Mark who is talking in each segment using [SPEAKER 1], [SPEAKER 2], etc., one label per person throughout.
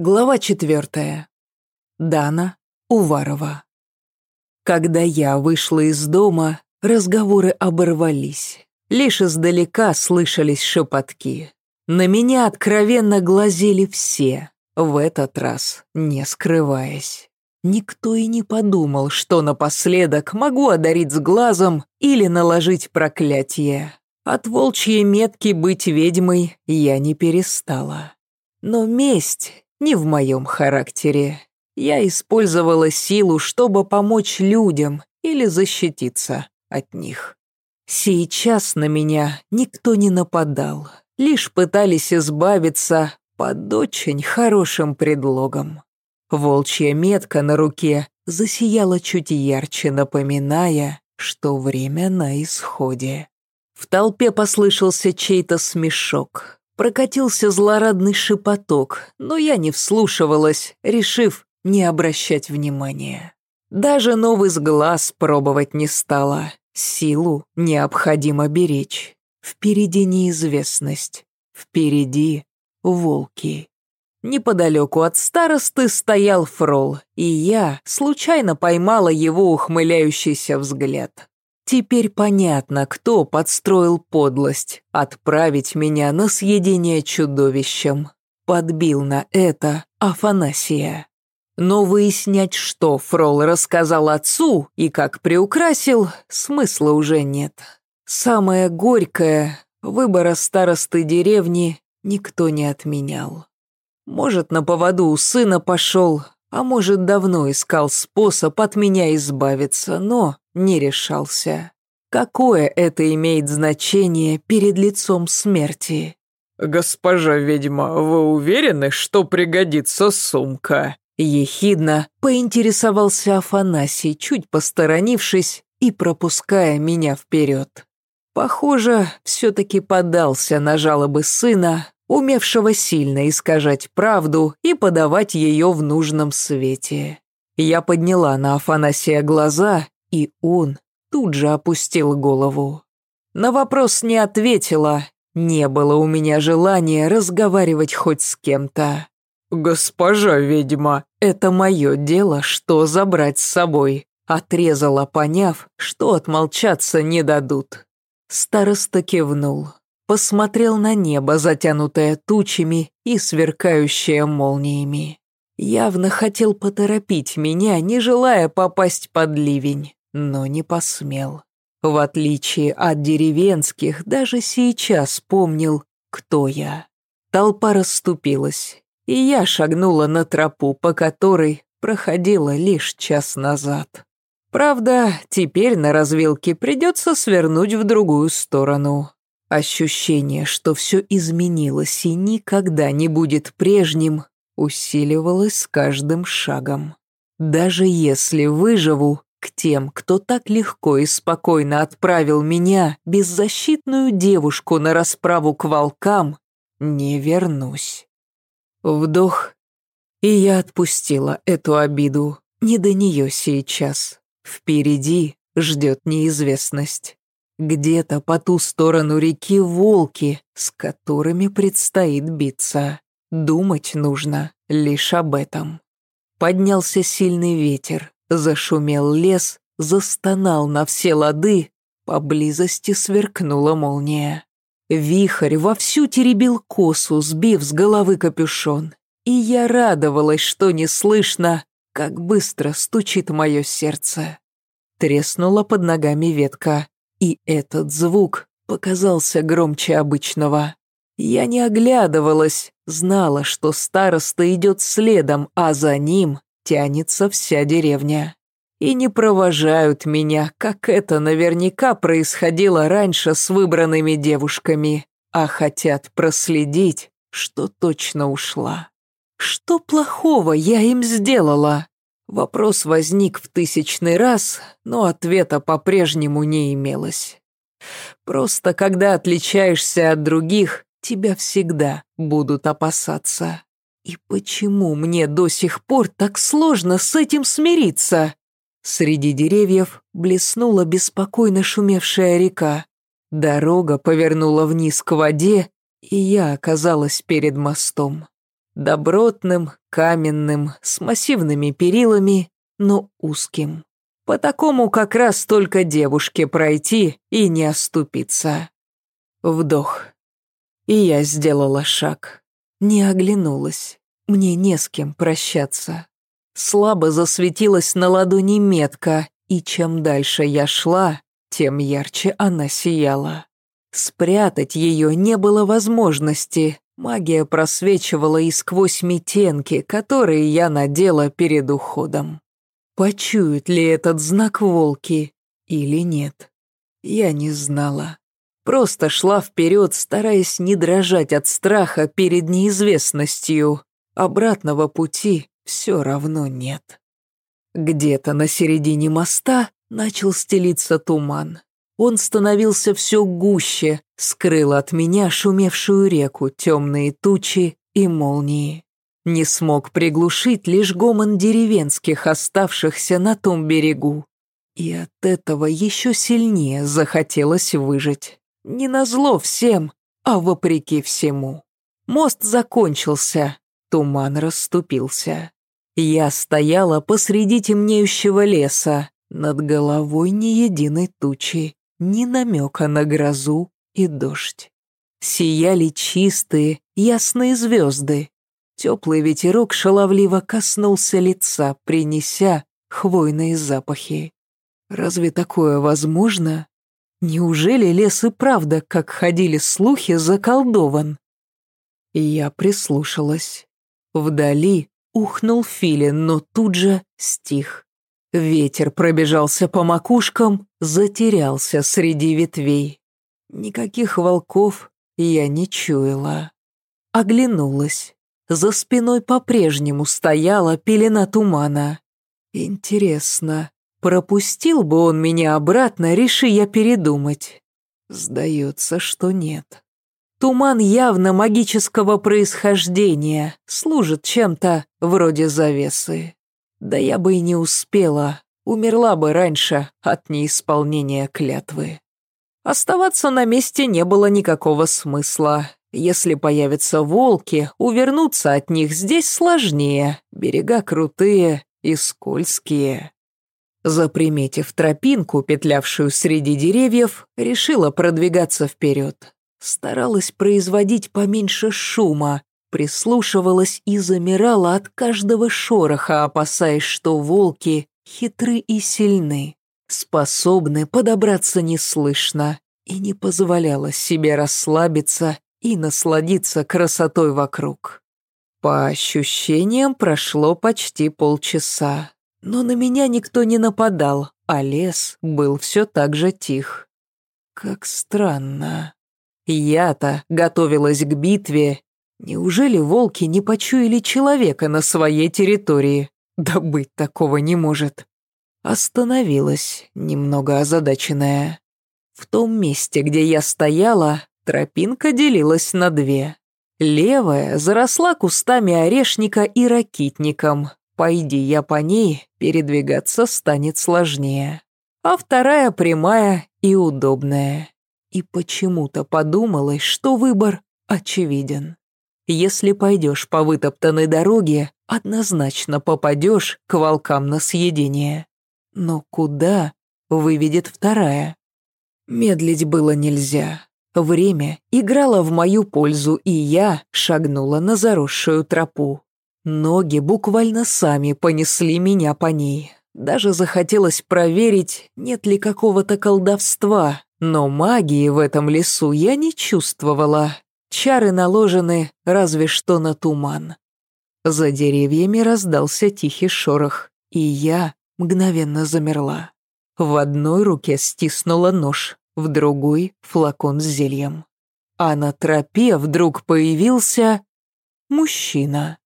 [SPEAKER 1] Глава четвертая. Дана Уварова. Когда я вышла из дома, разговоры оборвались. Лишь издалека слышались шепотки. На меня откровенно глазели все, в этот раз не скрываясь. Никто и не подумал, что напоследок могу одарить с глазом или наложить проклятие. От волчьей метки быть ведьмой я не перестала. Но месть не в моем характере. Я использовала силу, чтобы помочь людям или защититься от них. Сейчас на меня никто не нападал, лишь пытались избавиться под очень хорошим предлогом. Волчья метка на руке засияла чуть ярче, напоминая, что время на исходе. В толпе послышался чей-то смешок. Прокатился злорадный шепоток, но я не вслушивалась, решив не обращать внимания. Даже новый сглаз пробовать не стала. Силу необходимо беречь. Впереди неизвестность. Впереди волки. Неподалеку от старосты стоял фрол, и я случайно поймала его ухмыляющийся взгляд. Теперь понятно, кто подстроил подлость отправить меня на съедение чудовищем. Подбил на это Афанасия. Но выяснять, что Фрол рассказал отцу и как приукрасил, смысла уже нет. Самое горькое — выбора старосты деревни никто не отменял. Может, на поводу у сына пошел, а может, давно искал способ от меня избавиться, но не решался. Какое это имеет значение перед лицом смерти?
[SPEAKER 2] «Госпожа ведьма, вы уверены, что пригодится сумка?»
[SPEAKER 1] Ехидно поинтересовался Афанасий, чуть посторонившись и пропуская меня вперед. Похоже, все-таки подался на жалобы сына, умевшего сильно искажать правду и подавать ее в нужном свете. Я подняла на Афанасия глаза, и он тут же опустил голову. На вопрос не ответила, не было у меня желания разговаривать хоть с кем-то.
[SPEAKER 2] «Госпожа ведьма,
[SPEAKER 1] это мое дело, что забрать с собой», отрезала, поняв, что отмолчаться не дадут. Староста кивнул посмотрел на небо, затянутое тучами и сверкающее молниями. Явно хотел поторопить меня, не желая попасть под ливень, но не посмел. В отличие от деревенских, даже сейчас помнил, кто я. Толпа расступилась, и я шагнула на тропу, по которой проходила лишь час назад. Правда, теперь на развилке придется свернуть в другую сторону. Ощущение, что все изменилось и никогда не будет прежним, усиливалось с каждым шагом. Даже если выживу, к тем, кто так легко и спокойно отправил меня, беззащитную девушку, на расправу к волкам, не вернусь. Вдох, и я отпустила эту обиду. Не до нее сейчас. Впереди ждет неизвестность. Где-то по ту сторону реки волки, с которыми предстоит биться. Думать нужно лишь об этом. Поднялся сильный ветер, зашумел лес, застонал на все лады, поблизости сверкнула молния. Вихрь вовсю теребил косу, сбив с головы капюшон. И я радовалась, что не слышно, как быстро стучит мое сердце. Треснула под ногами ветка. И этот звук показался громче обычного. Я не оглядывалась, знала, что староста идет следом, а за ним тянется вся деревня. И не провожают меня, как это наверняка происходило раньше с выбранными девушками, а хотят проследить, что точно ушла. Что плохого я им сделала? Вопрос возник в тысячный раз, но ответа по-прежнему не имелось. Просто когда отличаешься от других, тебя всегда будут опасаться. И почему мне до сих пор так сложно с этим смириться? Среди деревьев блеснула беспокойно шумевшая река. Дорога повернула вниз к воде, и я оказалась перед мостом. Добротным, каменным, с массивными перилами, но узким. По такому как раз только девушке пройти и не оступиться. Вдох. И я сделала шаг. Не оглянулась. Мне не с кем прощаться. Слабо засветилась на ладони метка, и чем дальше я шла, тем ярче она сияла. Спрятать ее не было возможности. Магия просвечивала и сквозь метенки, которые я надела перед уходом. Почуют ли этот знак волки или нет? Я не знала. Просто шла вперед, стараясь не дрожать от страха перед неизвестностью. Обратного пути все равно нет. Где-то на середине моста начал стелиться туман. Он становился все гуще, скрыл от меня шумевшую реку, темные тучи и молнии. Не смог приглушить лишь гомон деревенских, оставшихся на том берегу. И от этого еще сильнее захотелось выжить. Не назло всем, а вопреки всему. Мост закончился, туман расступился. Я стояла посреди темнеющего леса, над головой ни единой тучи, ни намека на грозу и дождь. Сияли чистые, ясные звезды. Теплый ветерок шаловливо коснулся лица, принеся хвойные запахи. Разве такое возможно? Неужели лес и правда, как ходили слухи, заколдован? Я прислушалась. Вдали ухнул филин, но тут же стих. Ветер пробежался по макушкам, затерялся среди ветвей. Никаких волков я не чуяла. Оглянулась. За спиной по-прежнему стояла пелена тумана. Интересно, пропустил бы он меня обратно, реши я передумать? Сдается, что нет. Туман явно магического происхождения, служит чем-то вроде завесы. Да я бы и не успела, умерла бы раньше от неисполнения клятвы. Оставаться на месте не было никакого смысла. Если появятся волки, увернуться от них здесь сложнее, берега крутые и скользкие. Заприметив тропинку, петлявшую среди деревьев, решила продвигаться вперед. Старалась производить поменьше шума, прислушивалась и замирала от каждого шороха, опасаясь, что волки хитры и сильны, способны подобраться неслышно, и не позволяла себе расслабиться и насладиться красотой вокруг. По ощущениям прошло почти полчаса, но на меня никто не нападал, а лес был все так же тих. Как странно. Я-то готовилась к битве. Неужели волки не почуяли человека на своей территории? Да быть такого не может. Остановилась, немного озадаченная. В том месте, где я стояла, тропинка делилась на две. Левая заросла кустами орешника и ракитником. Пойди я по ней, передвигаться станет сложнее. А вторая прямая и удобная и почему-то подумалось, что выбор очевиден. Если пойдешь по вытоптанной дороге, однозначно попадешь к волкам на съедение. Но куда выведет вторая? Медлить было нельзя. Время играло в мою пользу, и я шагнула на заросшую тропу. Ноги буквально сами понесли меня по ней. Даже захотелось проверить, нет ли какого-то колдовства, но магии в этом лесу я не чувствовала. Чары наложены разве что на туман. За деревьями раздался тихий шорох, и я мгновенно замерла. В одной руке стиснула нож, в другой — флакон с зельем. А на тропе вдруг появился мужчина.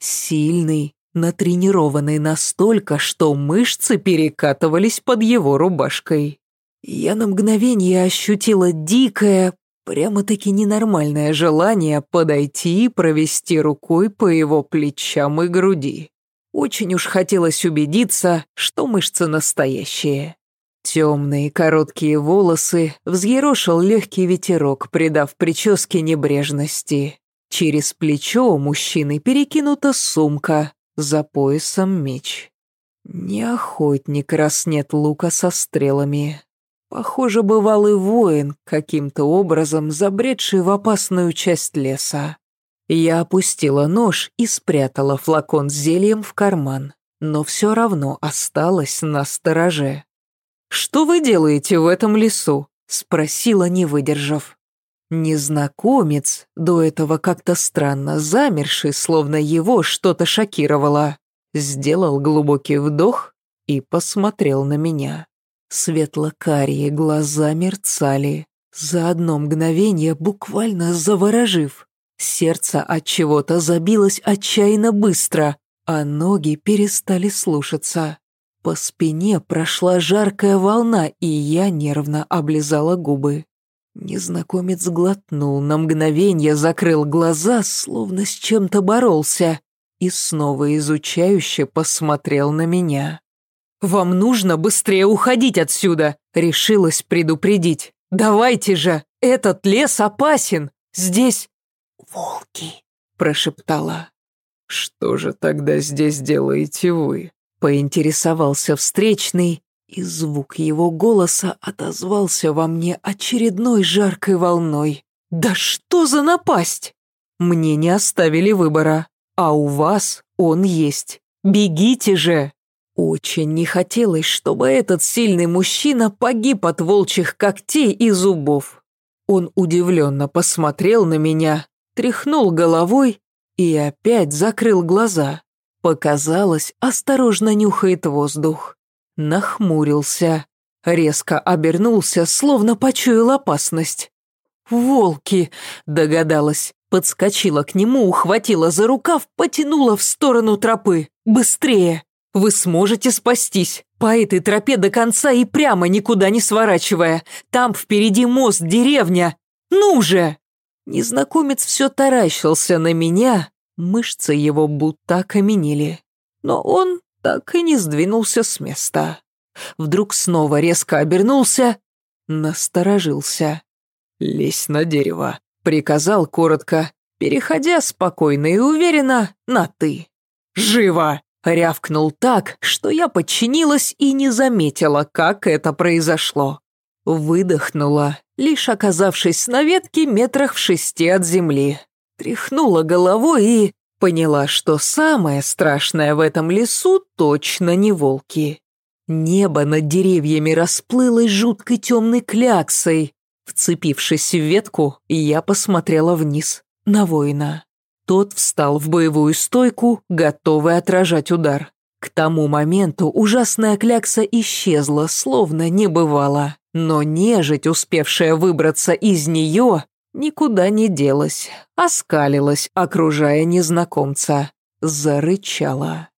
[SPEAKER 1] Сильный, натренированный настолько, что мышцы перекатывались под его рубашкой. Я на мгновение ощутила дикое, прямо-таки ненормальное желание подойти и провести рукой по его плечам и груди. Очень уж хотелось убедиться, что мышцы настоящие. Темные короткие волосы взъерошил легкий ветерок, придав прическе небрежности. Через плечо у мужчины перекинута сумка, за поясом меч. Не охотник, раз нет лука со стрелами. Похоже, бывалый воин, каким-то образом забредший в опасную часть леса. Я опустила нож и спрятала флакон с зельем в карман, но все равно осталась на стороже. «Что вы делаете в этом лесу?» — спросила, не выдержав. Незнакомец, до этого как-то странно замерший, словно его что-то шокировало, сделал глубокий вдох и посмотрел на меня. Светло-карие глаза мерцали, за одно мгновение буквально заворожив. Сердце от чего-то забилось отчаянно быстро, а ноги перестали слушаться. По спине прошла жаркая волна, и я нервно облизала губы. Незнакомец глотнул, на мгновение закрыл глаза, словно с чем-то боролся, и снова изучающе посмотрел на меня. «Вам нужно быстрее уходить отсюда!» — решилась предупредить. «Давайте же! Этот лес опасен! Здесь...» «Волки!» — прошептала.
[SPEAKER 2] «Что же тогда здесь делаете вы?»
[SPEAKER 1] — поинтересовался встречный, и звук его голоса отозвался во мне очередной жаркой волной. «Да что за напасть!» Мне не оставили выбора, а у вас он есть. Бегите же! Очень не хотелось, чтобы этот сильный мужчина погиб от волчьих когтей и зубов. Он удивленно посмотрел на меня, тряхнул головой и опять закрыл глаза. Показалось, осторожно нюхает воздух нахмурился, резко обернулся, словно почуял опасность. «Волки!» — догадалась, подскочила к нему, ухватила за рукав, потянула в сторону тропы. «Быстрее! Вы сможете спастись! По этой тропе до конца и прямо никуда не сворачивая. Там впереди мост, деревня! Ну же!» Незнакомец все таращился на меня, мышцы его будто окаменели. Но он так и не сдвинулся с места. Вдруг снова резко обернулся, насторожился.
[SPEAKER 2] «Лезь на дерево», —
[SPEAKER 1] приказал коротко, переходя спокойно и уверенно на «ты». «Живо!» — рявкнул так, что я подчинилась и не заметила, как это произошло. Выдохнула, лишь оказавшись на ветке метрах в шести от земли. Тряхнула головой и Поняла, что самое страшное в этом лесу точно не волки. Небо над деревьями расплылось жуткой темной кляксой. Вцепившись в ветку, я посмотрела вниз, на воина. Тот встал в боевую стойку, готовый отражать удар. К тому моменту ужасная клякса исчезла, словно не бывало. Но нежить, успевшая выбраться из нее, никуда не делась, оскалилась, окружая незнакомца, зарычала.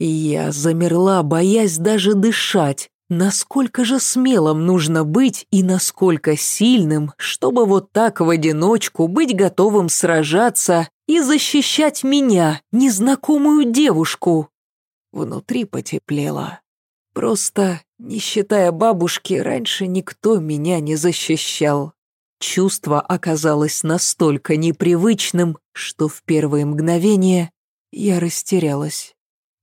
[SPEAKER 1] Я замерла, боясь даже дышать. Насколько же смелым нужно быть и насколько сильным, чтобы вот так в одиночку быть готовым сражаться и защищать меня, незнакомую девушку. Внутри потеплело. Просто, не считая бабушки, раньше никто меня не защищал. Чувство оказалось настолько непривычным, что в первые мгновения я растерялась.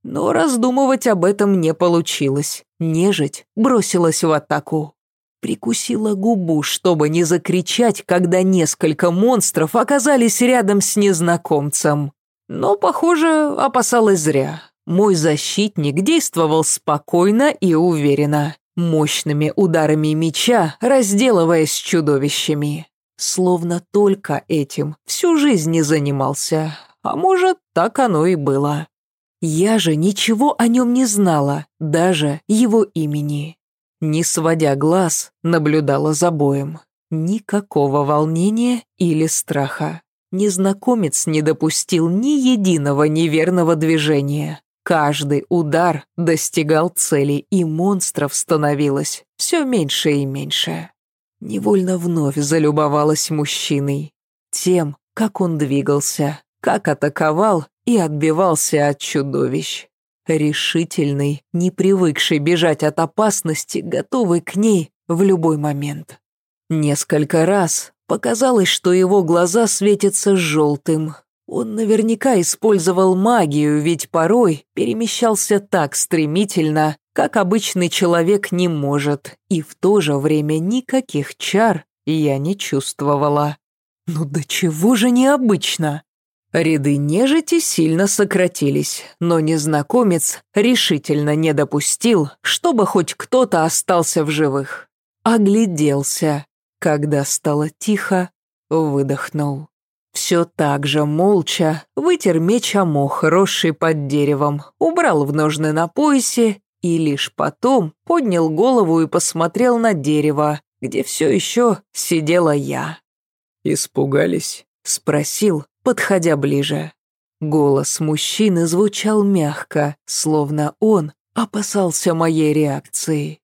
[SPEAKER 1] Но раздумывать об этом не получилось. Нежить бросилась в атаку. Прикусила губу, чтобы не закричать, когда несколько монстров оказались рядом с незнакомцем. Но, похоже, опасалась зря. Мой защитник действовал спокойно и уверенно мощными ударами меча, разделываясь с чудовищами. Словно только этим всю жизнь не занимался, а может, так оно и было. Я же ничего о нем не знала, даже его имени. Не сводя глаз, наблюдала за боем. Никакого волнения или страха. Незнакомец не допустил ни единого неверного движения. Каждый удар достигал цели, и монстров становилось все меньше и меньше. Невольно вновь залюбовалась мужчиной. Тем, как он двигался, как атаковал и отбивался от чудовищ. Решительный, не привыкший бежать от опасности, готовый к ней в любой момент. Несколько раз Показалось, что его глаза светятся желтым. Он наверняка использовал магию, ведь порой перемещался так стремительно, как обычный человек не может, и в то же время никаких чар я не чувствовала. Ну до чего же необычно? Ряды нежити сильно сократились, но незнакомец решительно не допустил, чтобы хоть кто-то остался в живых. Огляделся. Когда стало тихо, выдохнул. Все так же молча вытер меч о мох, росший под деревом, убрал в ножны на поясе и лишь потом поднял голову и посмотрел на дерево, где все еще сидела я.
[SPEAKER 2] «Испугались?»
[SPEAKER 1] — спросил, подходя ближе. Голос мужчины звучал мягко, словно он опасался моей реакции.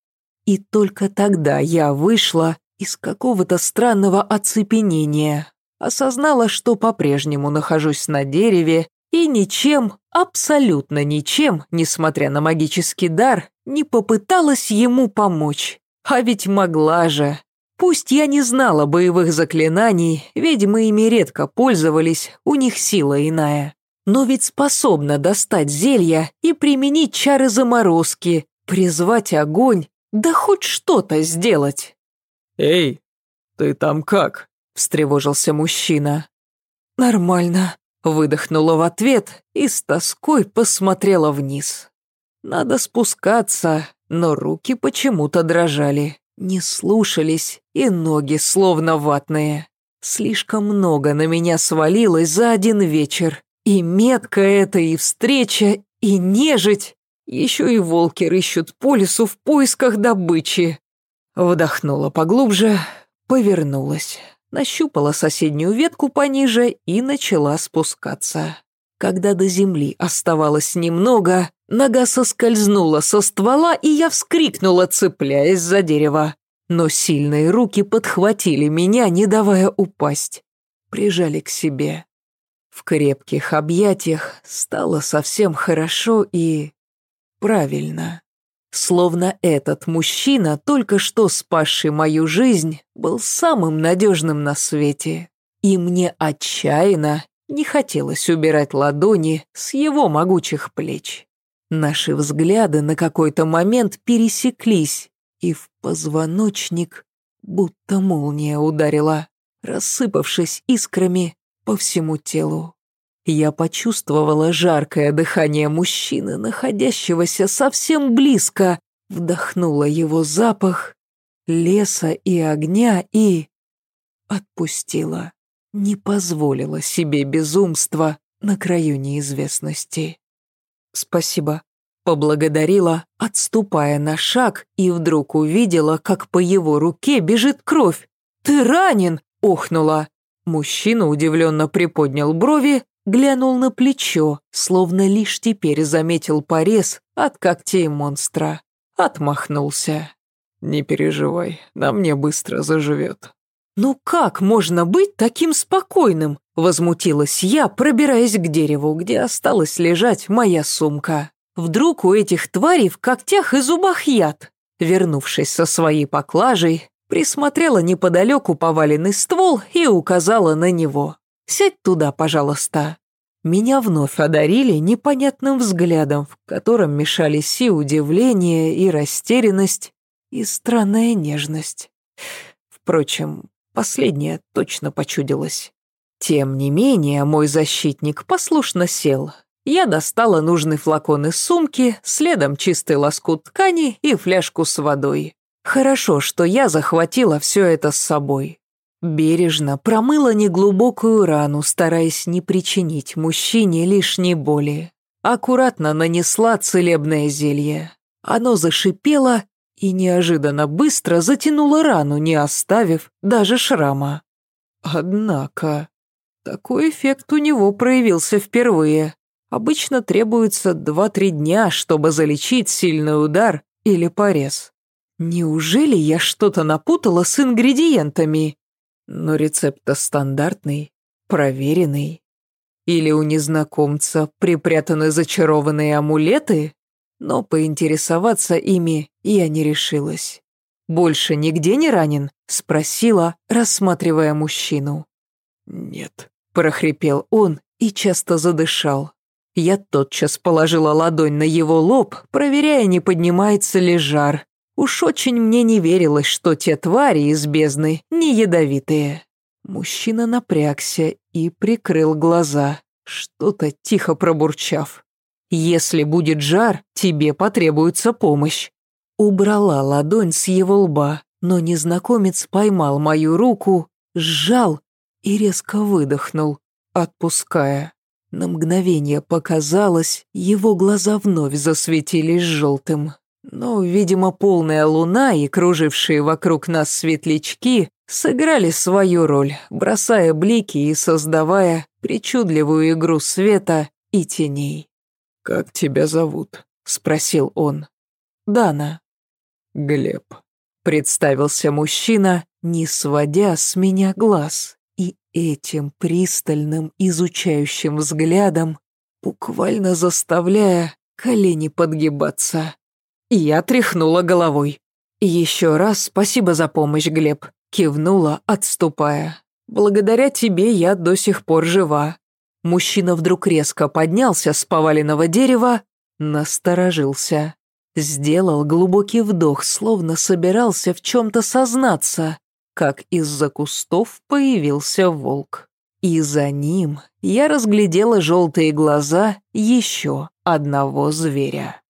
[SPEAKER 1] И только тогда я вышла из какого-то странного оцепенения, осознала, что по-прежнему нахожусь на дереве и ничем, абсолютно ничем, несмотря на магический дар, не попыталась ему помочь. А ведь могла же. Пусть я не знала боевых заклинаний, ведьмы ими редко пользовались, у них сила иная. Но ведь способна достать зелья и применить чары заморозки, призвать огонь, да хоть что-то сделать.
[SPEAKER 2] «Эй, ты там как?» – встревожился мужчина.
[SPEAKER 1] «Нормально», – выдохнула в ответ и с тоской посмотрела вниз. «Надо спускаться, но руки почему-то дрожали, не слушались, и ноги словно ватные. Слишком много на меня свалилось за один вечер. И метка это, и встреча, и нежить. Еще и волки рыщут по лесу в поисках добычи. Вдохнула поглубже, повернулась, нащупала соседнюю ветку пониже и начала спускаться. Когда до земли оставалось немного, нога соскользнула со ствола, и я вскрикнула, цепляясь за дерево. Но сильные руки подхватили меня, не давая упасть. Прижали к себе. В крепких объятиях стало совсем хорошо и... правильно. Словно этот мужчина, только что спасший мою жизнь, был самым надежным на свете. И мне отчаянно не хотелось убирать ладони с его могучих плеч. Наши взгляды на какой-то момент пересеклись, и в позвоночник будто молния ударила, рассыпавшись искрами по всему телу. Я почувствовала жаркое дыхание мужчины, находящегося совсем близко, вдохнула его запах леса и огня и... отпустила не позволила себе безумства на краю неизвестности. «Спасибо», — поблагодарила, отступая на шаг, и вдруг увидела, как по его руке бежит кровь. «Ты ранен!» — охнула. Мужчина удивленно приподнял брови, глянул на плечо, словно лишь теперь заметил порез от когтей монстра. Отмахнулся.
[SPEAKER 2] «Не переживай, на мне быстро заживет».
[SPEAKER 1] «Ну как можно быть таким спокойным?» – возмутилась я, пробираясь к дереву, где осталась лежать моя сумка. Вдруг у этих тварей в когтях и зубах яд. Вернувшись со своей поклажей, присмотрела неподалеку поваленный ствол и указала на него. «Сядь туда, пожалуйста». Меня вновь одарили непонятным взглядом, в котором мешались и удивление, и растерянность, и странная нежность. Впрочем, Последнее точно почудилось. Тем не менее, мой защитник послушно сел. Я достала нужный флакон из сумки, следом чистый лоскут ткани и фляжку с водой. Хорошо, что я захватила все это с собой. Бережно промыла неглубокую рану, стараясь не причинить мужчине лишней боли. Аккуратно нанесла целебное зелье. Оно зашипело и неожиданно быстро затянула рану, не оставив даже шрама. Однако, такой эффект у него проявился впервые. Обычно требуется два-три дня, чтобы залечить сильный удар или порез. Неужели я что-то напутала с ингредиентами? Но рецепт-то стандартный, проверенный. Или у незнакомца припрятаны зачарованные амулеты? Но поинтересоваться ими я не решилась. больше нигде не ранен?» — спросила, рассматривая мужчину.
[SPEAKER 2] «Нет», —
[SPEAKER 1] прохрипел он и часто задышал. Я тотчас положила ладонь на его лоб, проверяя, не поднимается ли жар. Уж очень мне не верилось, что те твари из бездны не ядовитые. Мужчина напрягся и прикрыл глаза, что-то тихо пробурчав. «Если будет жар, тебе потребуется помощь». Убрала ладонь с его лба, но незнакомец поймал мою руку, сжал и резко выдохнул, отпуская. На мгновение показалось, его глаза вновь засветились желтым. Но, видимо, полная луна и кружившие вокруг нас светлячки сыграли свою роль, бросая блики и создавая причудливую игру света и теней.
[SPEAKER 2] «Как тебя зовут?» — спросил он.
[SPEAKER 1] «Дана».
[SPEAKER 2] «Глеб», —
[SPEAKER 1] представился мужчина, не сводя с меня глаз, и этим пристальным изучающим взглядом буквально заставляя колени подгибаться. Я тряхнула головой. «Еще раз спасибо за помощь, Глеб», кивнула, отступая. «Благодаря тебе я до сих пор жива». Мужчина вдруг резко поднялся с поваленного дерева, насторожился. Сделал глубокий вдох, словно собирался в чем-то сознаться, как из-за кустов появился волк. И за ним я разглядела желтые глаза еще одного зверя.